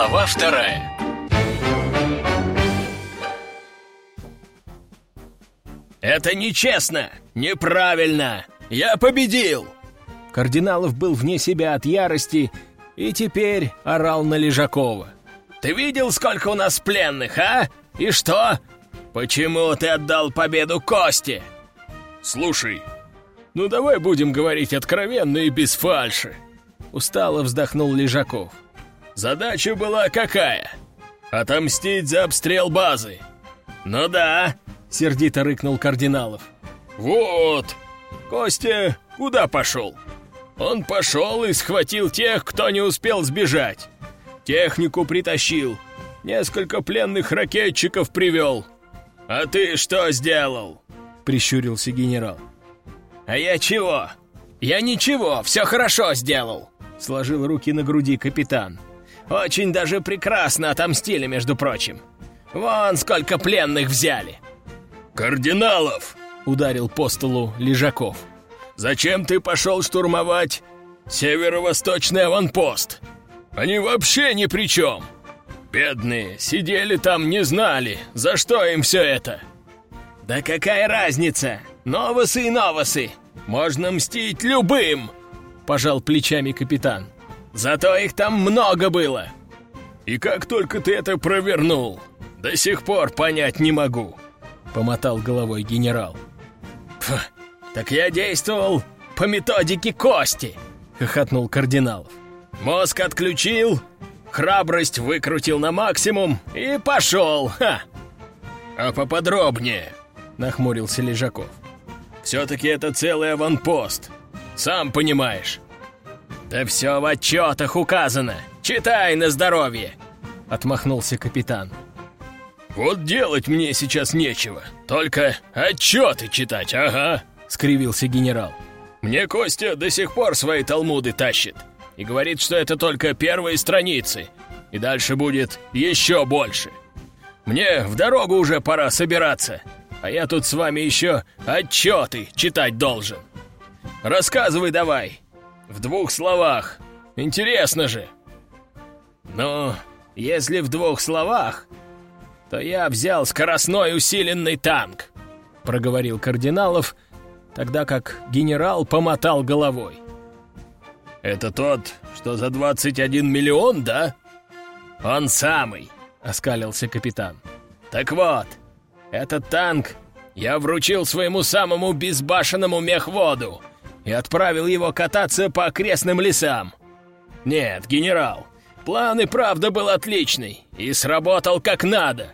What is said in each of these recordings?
Глава вторая «Это нечестно! Неправильно! Я победил!» Кардиналов был вне себя от ярости и теперь орал на Лежакова. «Ты видел, сколько у нас пленных, а? И что? Почему ты отдал победу Косте?» «Слушай, ну давай будем говорить откровенно и без фальши!» Устало вздохнул Лежаков. «Задача была какая? Отомстить за обстрел базы!» «Ну да!» — сердито рыкнул Кардиналов. «Вот! Костя куда пошел?» «Он пошел и схватил тех, кто не успел сбежать. Технику притащил, несколько пленных ракетчиков привел. А ты что сделал?» — прищурился генерал. «А я чего? Я ничего, все хорошо сделал!» — сложил руки на груди капитан. «Очень даже прекрасно отомстили, между прочим. Вон сколько пленных взяли!» «Кардиналов!» — ударил по столу Лежаков. «Зачем ты пошел штурмовать северо-восточный аванпост? Они вообще ни при чем! Бедные, сидели там, не знали, за что им все это!» «Да какая разница? Новосы и новосы! Можно мстить любым!» — пожал плечами капитан. «Зато их там много было!» «И как только ты это провернул, до сих пор понять не могу!» — помотал головой генерал. «Так я действовал по методике Кости!» — хохотнул кардиналов. «Мозг отключил, храбрость выкрутил на максимум и пошел! Ха!» «А поподробнее!» — нахмурился Лежаков. «Все-таки это целый аванпост, сам понимаешь!» «Да все в отчетах указано! Читай на здоровье!» — отмахнулся капитан. «Вот делать мне сейчас нечего, только отчеты читать, ага!» — скривился генерал. «Мне Костя до сих пор свои талмуды тащит и говорит, что это только первые страницы, и дальше будет еще больше. Мне в дорогу уже пора собираться, а я тут с вами еще отчеты читать должен. Рассказывай давай, в двух словах, интересно же!» «Ну, если в двух словах, то я взял скоростной усиленный танк», — проговорил Кардиналов, тогда как генерал помотал головой. «Это тот, что за 21 миллион, да?» «Он самый», — оскалился капитан. «Так вот, этот танк я вручил своему самому безбашенному мехводу и отправил его кататься по окрестным лесам. Нет, генерал, план и правда был отличный и сработал как надо.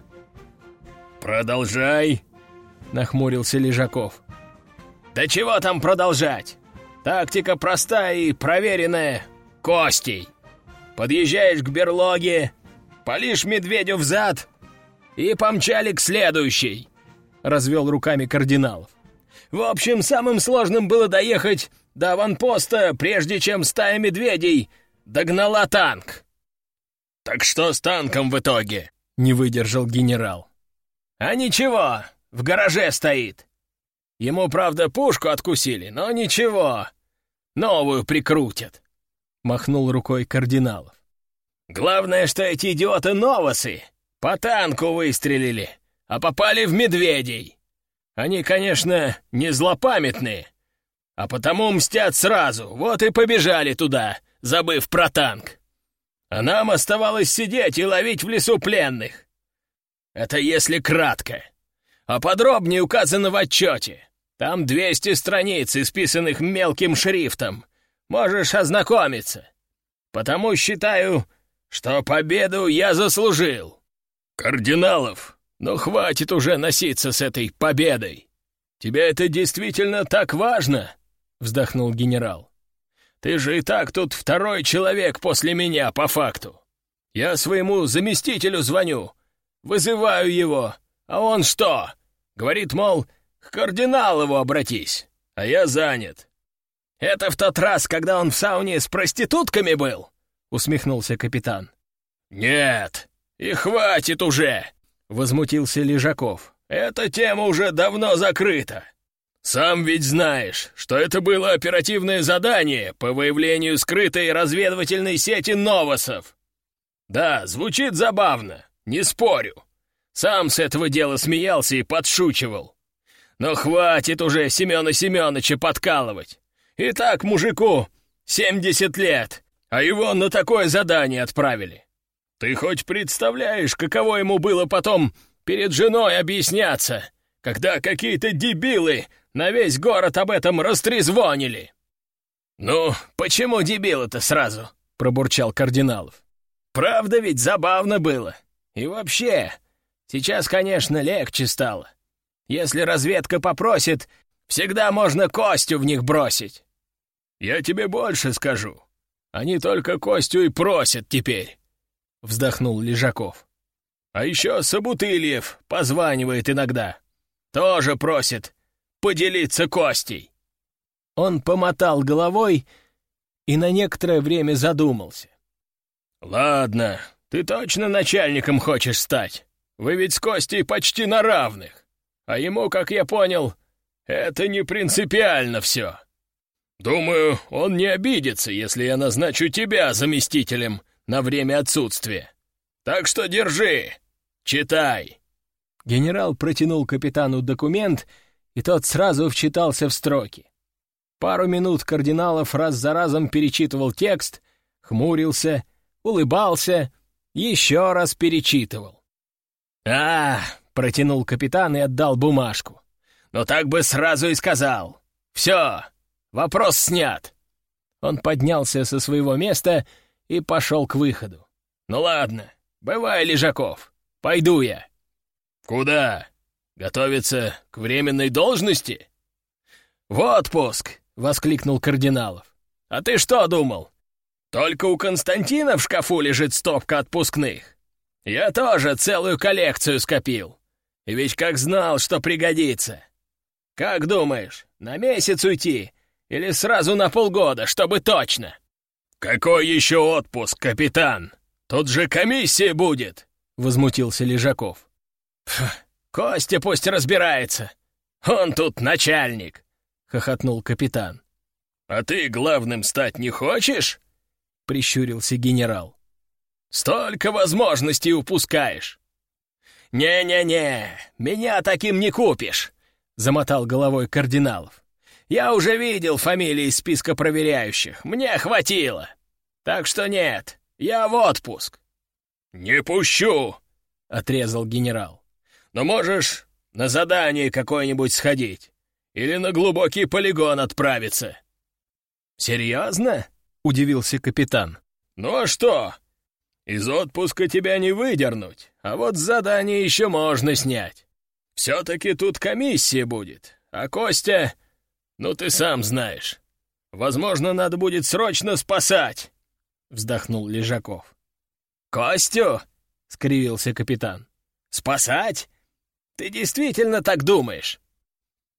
«Продолжай!» — нахмурился Лежаков. «Да чего там продолжать? Тактика простая и проверенная. Костей. Подъезжаешь к берлоге, полишь медведю в зад и помчали к следующей!» — развел руками кардиналов. «В общем, самым сложным было доехать до аванпоста, прежде чем стая медведей догнала танк». «Так что с танком в итоге?» — не выдержал генерал. «А ничего, в гараже стоит. Ему, правда, пушку откусили, но ничего, новую прикрутят», — махнул рукой кардиналов. «Главное, что эти идиоты-новосы по танку выстрелили, а попали в медведей. Они, конечно, не злопамятные, а потому мстят сразу, вот и побежали туда, забыв про танк. А нам оставалось сидеть и ловить в лесу пленных. Это если кратко. А подробнее указано в отчете. Там 200 страниц, исписанных мелким шрифтом. Можешь ознакомиться. Потому считаю, что победу я заслужил. Кардиналов, ну хватит уже носиться с этой победой. Тебе это действительно так важно? Вздохнул генерал. Ты же и так тут второй человек после меня, по факту. Я своему заместителю звоню, Вызываю его. А он что? Говорит, мол, к кардиналову обратись, а я занят. Это в тот раз, когда он в сауне с проститутками был? Усмехнулся капитан. Нет, и хватит уже, возмутился Лежаков. Эта тема уже давно закрыта. Сам ведь знаешь, что это было оперативное задание по выявлению скрытой разведывательной сети новосов. Да, звучит забавно, не спорю. Сам с этого дела смеялся и подшучивал. Но хватит уже Семена Семеновича подкалывать. И так мужику семьдесят лет, а его на такое задание отправили. Ты хоть представляешь, каково ему было потом перед женой объясняться, когда какие-то дебилы на весь город об этом растрезвонили?» «Ну, почему дебилы-то сразу?» — пробурчал Кардиналов. «Правда ведь забавно было. И вообще, сейчас, конечно, легче стало. Если разведка попросит, всегда можно Костю в них бросить. Я тебе больше скажу. Они только Костю и просят теперь», — вздохнул Лежаков. «А еще Собутыльев позванивает иногда. Тоже просит поделиться Костей». Он помотал головой и на некоторое время задумался. «Ладно, ты точно начальником хочешь стать? Вы ведь с Костей почти на равных. А ему, как я понял, это не принципиально все. Думаю, он не обидится, если я назначу тебя заместителем на время отсутствия. Так что держи, читай». Генерал протянул капитану документ, и тот сразу вчитался в строки. Пару минут кардиналов раз за разом перечитывал текст, хмурился, улыбался, еще раз перечитывал. «А, — протянул капитан и отдал бумажку. «Но так бы сразу и сказал. Все, вопрос снят». Он поднялся со своего места и пошел к выходу. «Ну ладно, бывай, Лежаков, пойду я». «Куда? Готовиться к временной должности?» «В отпуск!» — воскликнул Кардиналов. «А ты что думал? Только у Константина в шкафу лежит стопка отпускных. Я тоже целую коллекцию скопил. И ведь как знал, что пригодится. Как думаешь, на месяц уйти или сразу на полгода, чтобы точно?» «Какой еще отпуск, капитан? Тут же комиссия будет!» — возмутился Лежаков. «Костя пусть разбирается. Он тут начальник. — хохотнул капитан. «А ты главным стать не хочешь?» — прищурился генерал. «Столько возможностей упускаешь!» «Не-не-не, меня таким не купишь!» — замотал головой кардиналов. «Я уже видел фамилии из списка проверяющих, мне хватило. Так что нет, я в отпуск». «Не пущу!» — отрезал генерал. «Но можешь на задание какое-нибудь сходить или на глубокий полигон отправиться». «Серьезно?» — удивился капитан. «Ну а что? Из отпуска тебя не выдернуть, а вот задание еще можно снять. Все-таки тут комиссия будет, а Костя... Ну, ты сам знаешь. Возможно, надо будет срочно спасать!» — вздохнул Лежаков. «Костю?» — скривился капитан. «Спасать? Ты действительно так думаешь?»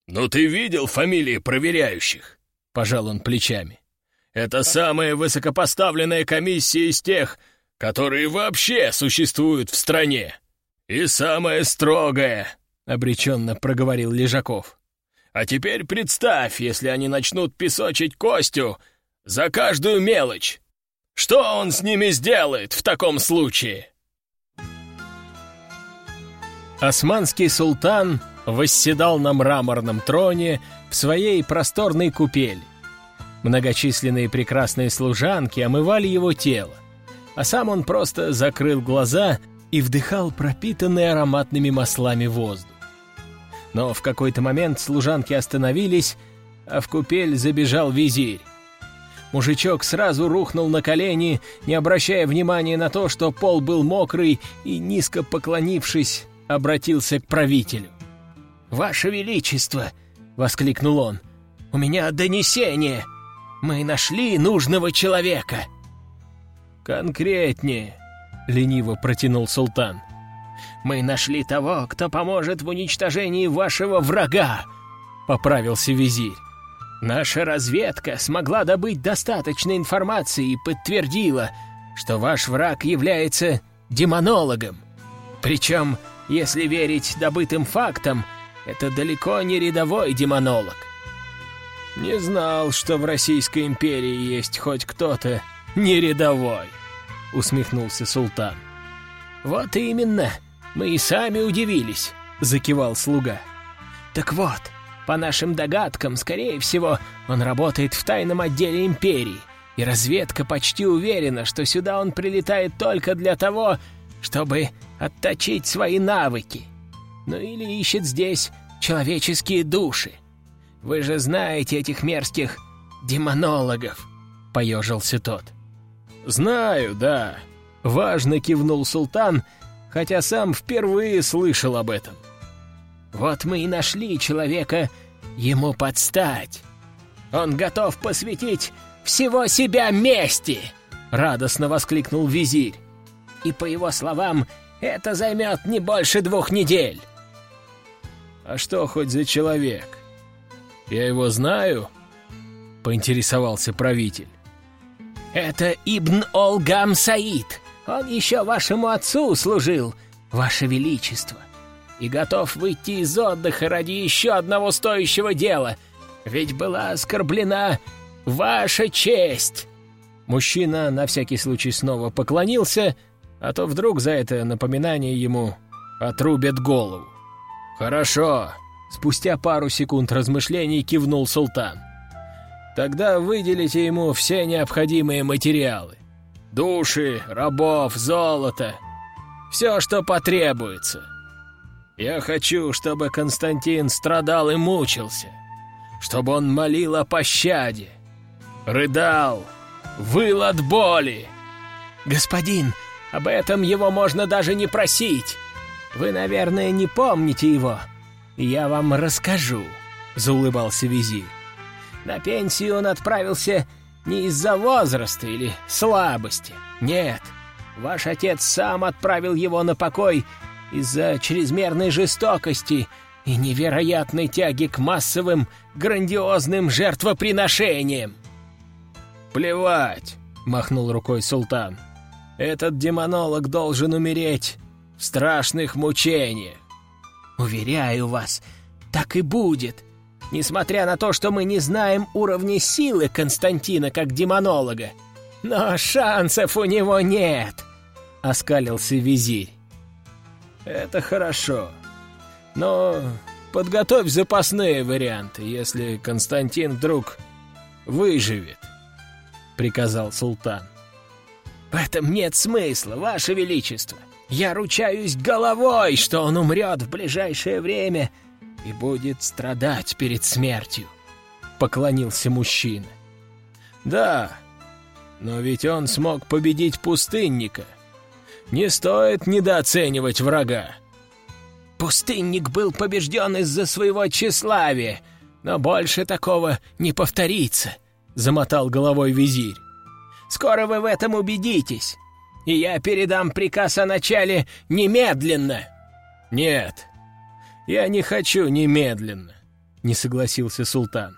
«Ну ты видел фамилии проверяющих?» — пожал он плечами. «Это самая высокопоставленная комиссия из тех, которые вообще существуют в стране. И самая строгая», — обреченно проговорил Лежаков. «А теперь представь, если они начнут песочить Костю за каждую мелочь. Что он с ними сделает в таком случае?» Османский султан восседал на мраморном троне в своей просторной купели. Многочисленные прекрасные служанки омывали его тело, а сам он просто закрыл глаза и вдыхал пропитанный ароматными маслами воздух. Но в какой-то момент служанки остановились, а в купель забежал визирь. Мужичок сразу рухнул на колени, не обращая внимания на то, что пол был мокрый, и, низко поклонившись, обратился к правителю. «Ваше Величество!» — воскликнул он. «У меня донесение! Мы нашли нужного человека!» «Конкретнее!» — лениво протянул султан. «Мы нашли того, кто поможет в уничтожении вашего врага!» — поправился визирь. «Наша разведка смогла добыть достаточно информации и подтвердила, что ваш враг является демонологом. Причем, если верить добытым фактам, — это далеко не рядовой демонолог. Не знал, что в Российской империи есть хоть кто-то не рядовой. — усмехнулся султан. «Вот именно, мы и сами удивились», — закивал слуга. «Так вот, по нашим догадкам, скорее всего, он работает в тайном отделе империи, и разведка почти уверена, что сюда он прилетает только для того, чтобы отточить свои навыки. Ну или ищет здесь человеческие души. Вы же знаете этих мерзких демонологов», — поежился тот. «Знаю, да», — важно кивнул султан, хотя сам впервые слышал об этом. «Вот мы и нашли человека ему подстать. Он готов посвятить всего себя мести!» — радостно воскликнул визирь. «И по его словам, это займет не больше двух недель». «А что хоть за человек? Я его знаю?» — поинтересовался правитель. «Это Ибн Олгам Саид. Он еще вашему отцу служил, ваше величество, и готов выйти из отдыха ради еще одного стоящего дела, ведь была оскорблена ваша честь!» Мужчина на всякий случай снова поклонился, а то вдруг за это напоминание ему отрубят голову. «Хорошо!» Спустя пару секунд размышлений кивнул султан. Тогда выделите ему все необходимые материалы. Души, рабов, золото. Все, что потребуется. Я хочу, чтобы Константин страдал и мучился. Чтобы он молил о пощаде. Рыдал, выл от боли. «Господин, об этом его можно даже не просить. Вы, наверное, не помните его. Я вам расскажу», — заулыбался визирь. На пенсию он отправился не из-за возраста или слабости. Нет, ваш отец сам отправил его на покой из-за чрезмерной жестокости и невероятной тяги к массовым грандиозным жертвоприношениям. «Плевать!» — махнул рукой султан. «Этот демонолог должен умереть в страшных мучениях!» «Уверяю вас, так и будет!» Несмотря на то, что мы не знаем уровня силы Константина как демонолога. Но шансов у него нет!» — оскалился визирь. «Это хорошо. Но подготовь запасные варианты, если Константин вдруг выживет», — приказал султан. «В этом нет смысла, Ваше Величество. Я ручаюсь головой, что он умрет в ближайшее время», — и будет страдать перед смертью», — поклонился мужчина. «Да, но ведь он смог победить пустынника. Не стоит недооценивать врага». «Пустынник был побежден из-за своего тщеславия, но больше такого не повторится», — замотал головой визирь. «Скоро вы в этом убедитесь, и я передам приказ о начале немедленно». «Нет, «Я не хочу немедленно», — не согласился султан.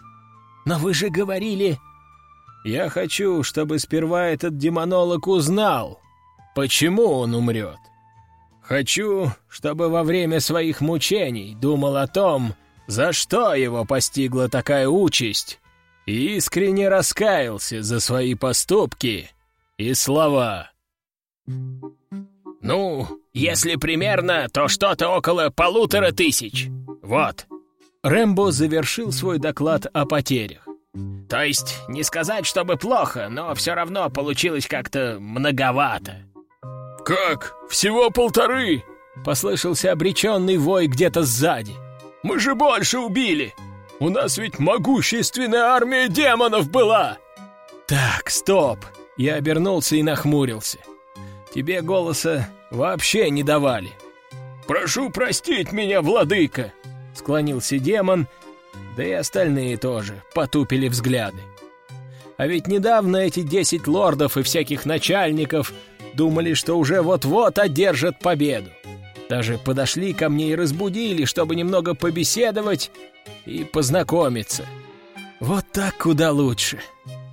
«Но вы же говорили...» «Я хочу, чтобы сперва этот демонолог узнал, почему он умрет. Хочу, чтобы во время своих мучений думал о том, за что его постигла такая участь, и искренне раскаялся за свои поступки и слова». «Ну, если примерно, то что-то около полутора тысяч. Вот». Рэмбо завершил свой доклад о потерях. То есть, не сказать, чтобы плохо, но все равно получилось как-то многовато. «Как? Всего полторы?» — послышался обреченный вой где-то сзади. «Мы же больше убили! У нас ведь могущественная армия демонов была!» «Так, стоп!» — я обернулся и нахмурился. Тебе голоса вообще не давали». «Прошу простить меня, владыка!» — склонился демон, да и остальные тоже потупили взгляды. А ведь недавно эти десять лордов и всяких начальников думали, что уже вот-вот одержат победу. Даже подошли ко мне и разбудили, чтобы немного побеседовать и познакомиться. Вот так куда лучше.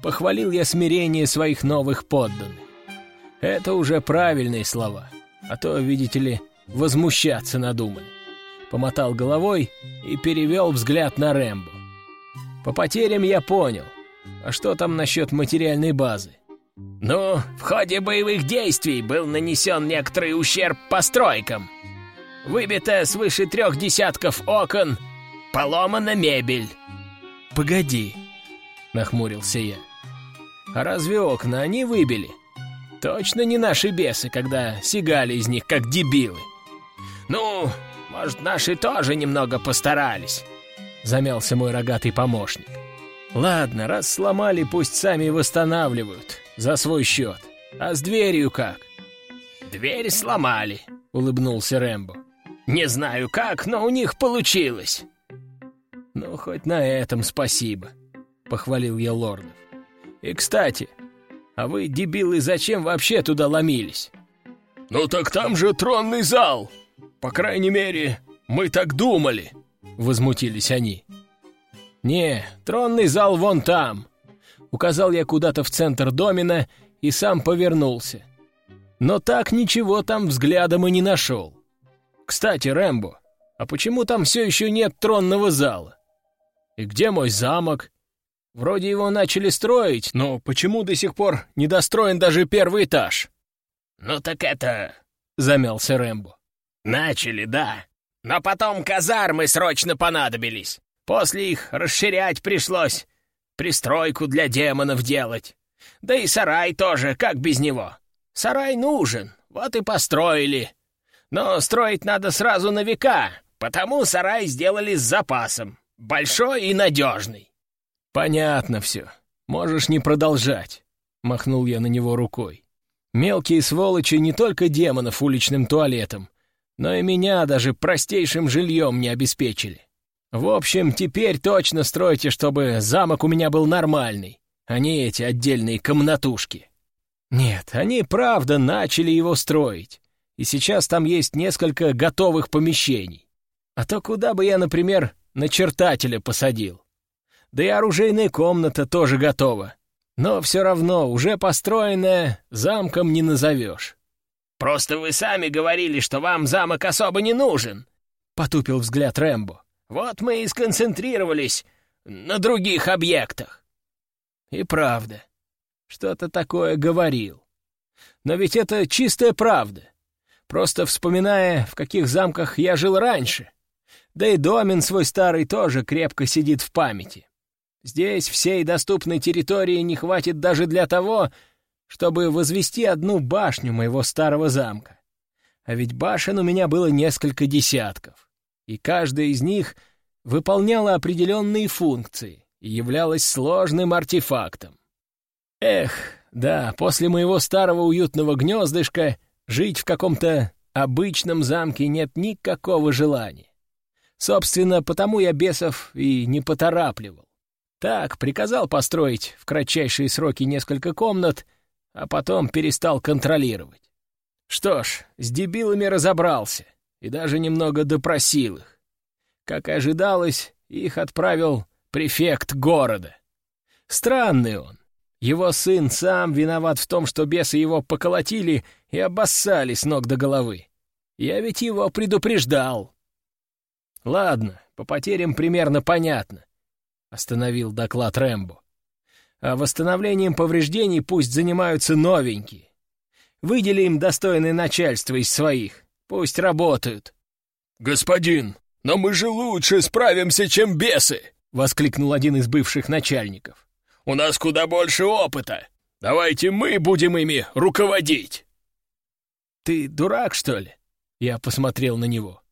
Похвалил я смирение своих новых подданных. Это уже правильные слова. А то, видите ли, возмущаться надумали. Помотал головой и перевел взгляд на Рэмбо. По потерям я понял. А что там насчет материальной базы? Ну, в ходе боевых действий был нанесен некоторый ущерб постройкам. Выбито свыше трех десятков окон, поломана мебель. «Погоди», — нахмурился я. «А разве окна они выбили? Точно не наши бесы, когда сигали из них, как дебилы». «Ну, может, наши тоже немного постарались», — замялся мой рогатый помощник. «Ладно, раз сломали, пусть сами восстанавливают, за свой счет. А с дверью как?» «Дверь сломали», — улыбнулся Рэмбо. «Не знаю как, но у них получилось». «Ну, хоть на этом спасибо», — похвалил я лордов. «И, кстати, а вы, дебилы, зачем вообще туда ломились?» «Ну так там же тронный зал! По крайней мере, мы так думали!» — возмутились они. «Не, тронный зал вон там!» Указал я куда-то в центр домина и сам повернулся. Но так ничего там взглядом и не нашел. Кстати, Рэмбо, а почему там все еще нет тронного зала? И где мой замок? Вроде его начали строить, но почему до сих пор не достроен даже первый этаж? «Ну так это...» — замялся Рэмбо. «Начали, да. Но потом казармы срочно понадобились. После их расширять пришлось. Пристройку для демонов делать. Да и сарай тоже, как без него. Сарай нужен, вот и построили. Но строить надо сразу на века, потому сарай сделали с запасом. Большой и надежный. «Понятно все. Можешь не продолжать», — махнул я на него рукой. «Мелкие сволочи не только демонов уличным туалетом, но и меня даже простейшим жильем не обеспечили. В общем, теперь точно стройте, чтобы замок у меня был нормальный, а не эти отдельные комнатушки. Нет, они правда начали его строить, и сейчас там есть несколько готовых помещений. А то куда бы я, например, начертателя посадил? Да и оружейная комната тоже готова. Но все равно, уже построенная, замком не назовешь. «Просто вы сами говорили, что вам замок особо не нужен», — потупил взгляд Рэмбо. Вот мы и сконцентрировались на других объектах. И правда, что-то такое говорил. Но ведь это чистая правда. Просто вспоминая, в каких замках я жил раньше. Да и домен свой старый тоже крепко сидит в памяти. Здесь всей доступной территории не хватит даже для того, чтобы возвести одну башню моего старого замка. А ведь башен у меня было несколько десятков и каждая из них выполняла определенные функции и являлась сложным артефактом. Эх, да, после моего старого уютного гнездышка жить в каком-то обычном замке нет никакого желания. Собственно, потому я бесов и не поторапливал. Так, приказал построить в кратчайшие сроки несколько комнат, а потом перестал контролировать. Что ж, с дебилами разобрался и даже немного допросил их. Как и ожидалось, их отправил префект города. Странный он. Его сын сам виноват в том, что бесы его поколотили и обоссали с ног до головы. Я ведь его предупреждал. Ладно, по потерям примерно понятно, — остановил доклад Рэмбо. А восстановлением повреждений пусть занимаются новенькие. Выдели им достойное начальство из своих. Пусть работают. «Господин, но мы же лучше справимся, чем бесы!» — воскликнул один из бывших начальников. «У нас куда больше опыта. Давайте мы будем ими руководить!» «Ты дурак, что ли?» — я посмотрел на него.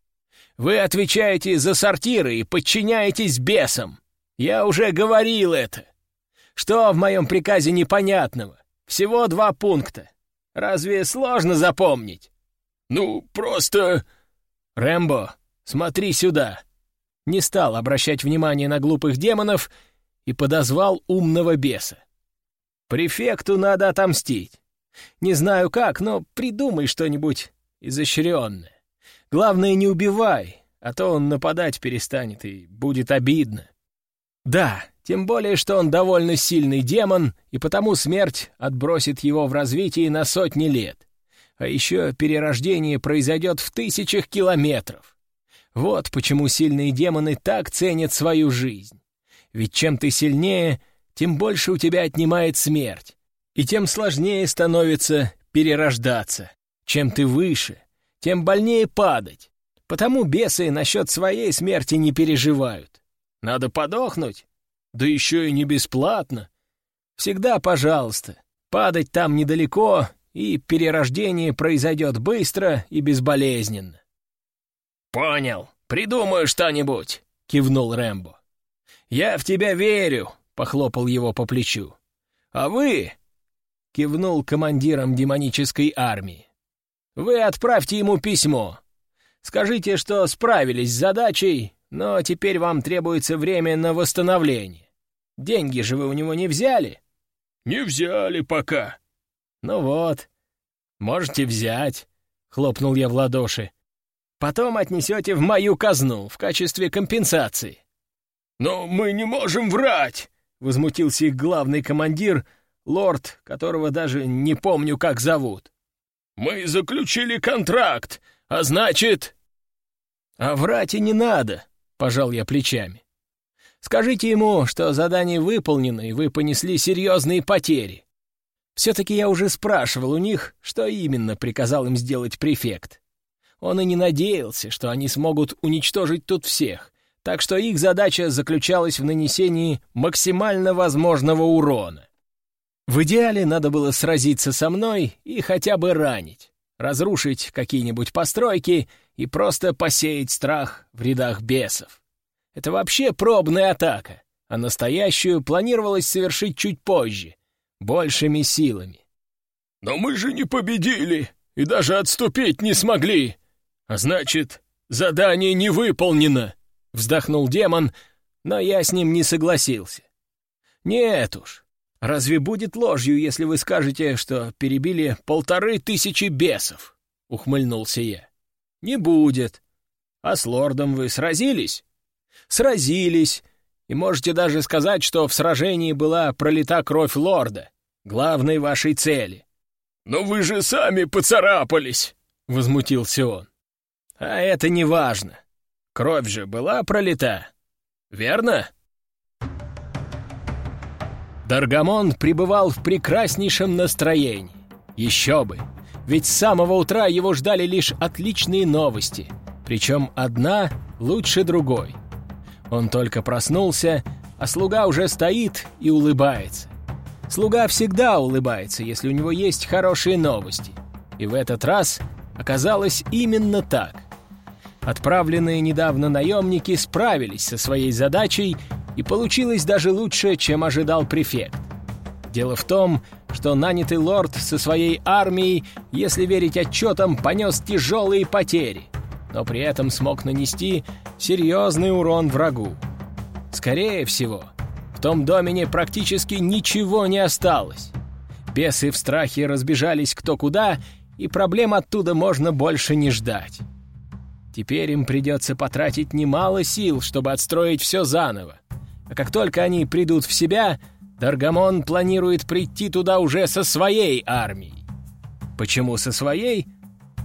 «Вы отвечаете за сортиры и подчиняетесь бесам. Я уже говорил это. Что в моем приказе непонятного? Всего два пункта. Разве сложно запомнить?» «Ну, просто...» «Рэмбо, смотри сюда!» Не стал обращать внимание на глупых демонов и подозвал умного беса. «Префекту надо отомстить. Не знаю как, но придумай что-нибудь изощренное. Главное, не убивай, а то он нападать перестанет, и будет обидно. Да, тем более, что он довольно сильный демон, и потому смерть отбросит его в развитии на сотни лет. А еще перерождение произойдет в тысячах километров. Вот почему сильные демоны так ценят свою жизнь. Ведь чем ты сильнее, тем больше у тебя отнимает смерть. И тем сложнее становится перерождаться. Чем ты выше, тем больнее падать. Потому бесы насчет своей смерти не переживают. Надо подохнуть, да еще и не бесплатно. Всегда пожалуйста. Падать там недалеко, и перерождение произойдет быстро и безболезненно. «Понял. Придумаю что-нибудь», — кивнул Рэмбо. «Я в тебя верю», — похлопал его по плечу. «А вы...» — кивнул командиром демонической армии. «Вы отправьте ему письмо. Скажите, что справились с задачей, но теперь вам требуется время на восстановление. Деньги же вы у него не взяли?» «Не взяли пока». «Ну вот, можете взять», — хлопнул я в ладоши. «Потом отнесете в мою казну в качестве компенсации». «Но мы не можем врать!» — возмутился их главный командир, лорд, которого даже не помню, как зовут. «Мы заключили контракт, а значит...» «А врать и не надо», — пожал я плечами. «Скажите ему, что задание выполнено, и вы понесли серьезные потери. Все-таки я уже спрашивал у них, что именно приказал им сделать префект. Он и не надеялся, что они смогут уничтожить тут всех, так что их задача заключалась в нанесении максимально возможного урона. В идеале надо было сразиться со мной и хотя бы ранить, разрушить какие-нибудь постройки и просто посеять страх в рядах бесов. Это вообще пробная атака, а настоящую планировалось совершить чуть позже, большими силами. «Но мы же не победили и даже отступить не смогли, а значит, задание не выполнено», — вздохнул демон, но я с ним не согласился. «Нет уж, разве будет ложью, если вы скажете, что перебили полторы тысячи бесов?» — ухмыльнулся я. «Не будет. А с лордом вы сразились?» «Сразились, и можете даже сказать, что в сражении была пролита кровь лорда, главной вашей цели». «Но вы же сами поцарапались!» — возмутился он. «А это не важно. Кровь же была пролита, верно?» Даргамон пребывал в прекраснейшем настроении. Еще бы! Ведь с самого утра его ждали лишь отличные новости, причем одна лучше другой. Он только проснулся, а слуга уже стоит и улыбается. Слуга всегда улыбается, если у него есть хорошие новости. И в этот раз оказалось именно так. Отправленные недавно наемники справились со своей задачей, и получилось даже лучше, чем ожидал префект. Дело в том, что нанятый лорд со своей армией, если верить отчетам, понес тяжелые потери, но при этом смог нанести серьезный урон врагу. Скорее всего, в том домене практически ничего не осталось. Бесы в страхе разбежались кто куда, и проблем оттуда можно больше не ждать. Теперь им придется потратить немало сил, чтобы отстроить все заново. А как только они придут в себя, Даргамон планирует прийти туда уже со своей армией. Почему со своей?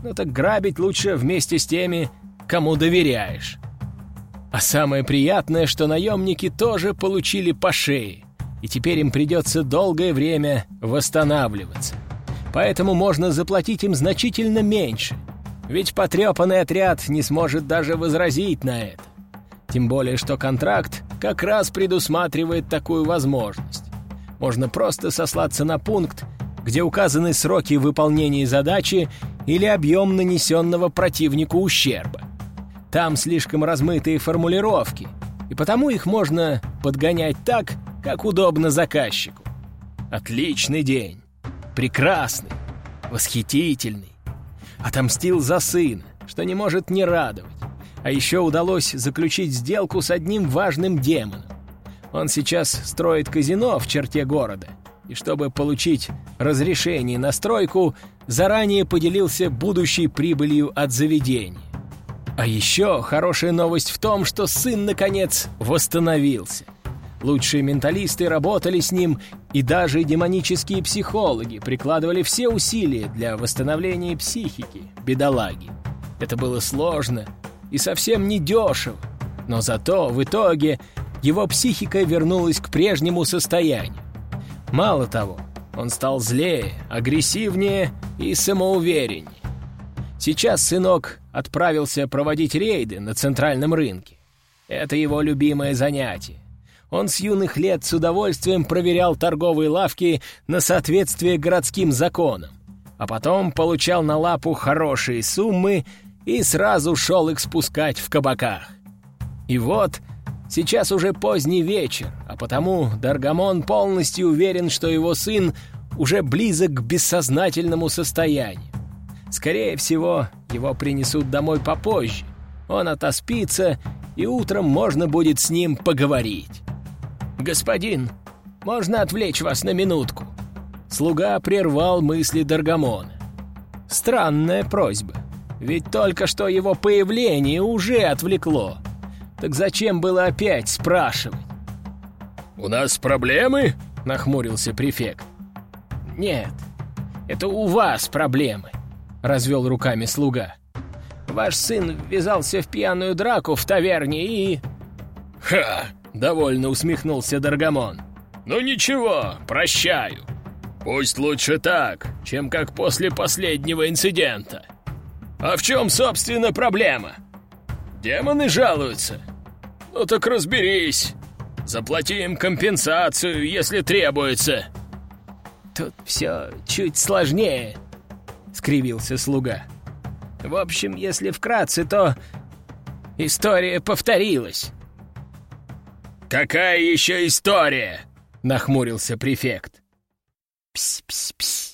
Ну так грабить лучше вместе с теми, кому доверяешь. А самое приятное, что наемники тоже получили по шее, и теперь им придется долгое время восстанавливаться. Поэтому можно заплатить им значительно меньше, ведь потрепанный отряд не сможет даже возразить на это. Тем более, что контракт как раз предусматривает такую возможность. Можно просто сослаться на пункт, где указаны сроки выполнения задачи или объем нанесенного противнику ущерба. Там слишком размытые формулировки, и потому их можно подгонять так, как удобно заказчику. Отличный день. Прекрасный. Восхитительный. Отомстил за сына, что не может не радовать. А еще удалось заключить сделку с одним важным демоном. Он сейчас строит казино в черте города, и чтобы получить разрешение на стройку, заранее поделился будущей прибылью от заведения. А еще хорошая новость в том, что сын, наконец, восстановился. Лучшие менталисты работали с ним, и даже демонические психологи прикладывали все усилия для восстановления психики бедолаги. Это было сложно и совсем не дешево, но зато в итоге его психика вернулась к прежнему состоянию. Мало того, Он стал злее, агрессивнее и самоувереннее. Сейчас сынок отправился проводить рейды на центральном рынке. Это его любимое занятие. Он с юных лет с удовольствием проверял торговые лавки на соответствие городским законам, а потом получал на лапу хорошие суммы и сразу шел их спускать в кабаках. И вот сейчас уже поздний вечер, а потому Даргамон полностью уверен, что его сын уже близок к бессознательному состоянию. Скорее всего, его принесут домой попозже. Он отоспится, и утром можно будет с ним поговорить. «Господин, можно отвлечь вас на минутку?» Слуга прервал мысли Даргамона. Странная просьба, ведь только что его появление уже отвлекло. Так зачем было опять спрашивать? «У нас проблемы?» — нахмурился префект. «Нет, это у вас проблемы. — развел руками слуга. «Ваш сын ввязался в пьяную драку в таверне и...» «Ха!» — довольно усмехнулся Даргамон. «Ну ничего, прощаю. Пусть лучше так, чем как после последнего инцидента. А в чем, собственно, проблема? Демоны жалуются? Ну так разберись. Заплати им компенсацию, если требуется». «Тут все чуть сложнее», — скривился слуга. «В общем, если вкратце, то история повторилась». «Какая еще история?» — нахмурился префект. «Пс-пс-пс»,